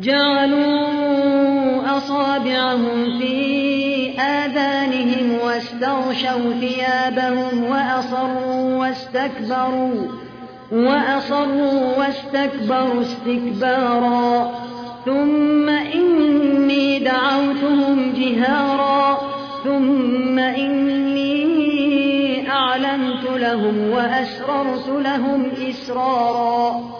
جعلوا أصابعهم في آذانهم واستغشوا ثيابهم وأصروا واستكبروا وأصروا واستكبروا استكبارا ثم إني دعوتهم جهارا ثم إني أعلنت لهم وأسررت لهم إسرارا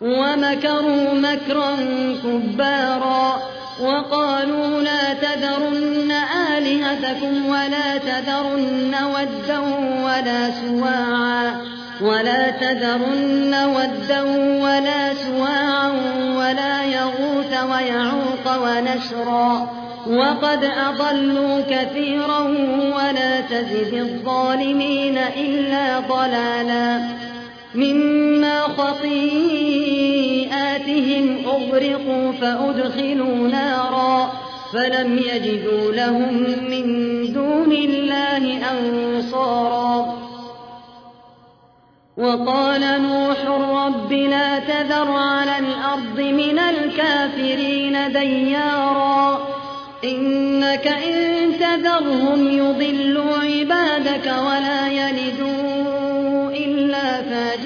ومكروا مكرا كبارا وقالوا لا تذرن آلهتكم ولا تذرن ودا ولا سواعا ولا تذرن ودا ولا سواعا ولا يغوث ويعوق ونسرا وقد أضلوا كثيرا ولا تزد الظالمين إلا ضلالا مما خطيئاتهم أغرقوا فأدخلوا نارا فلم يجدوا لهم من دون الله أنصارا. وقال نوح رب لا تذر على الأرض من الكافرين ديارا. إنك إن تذرهم يضلوا عبادك ولا يلدوا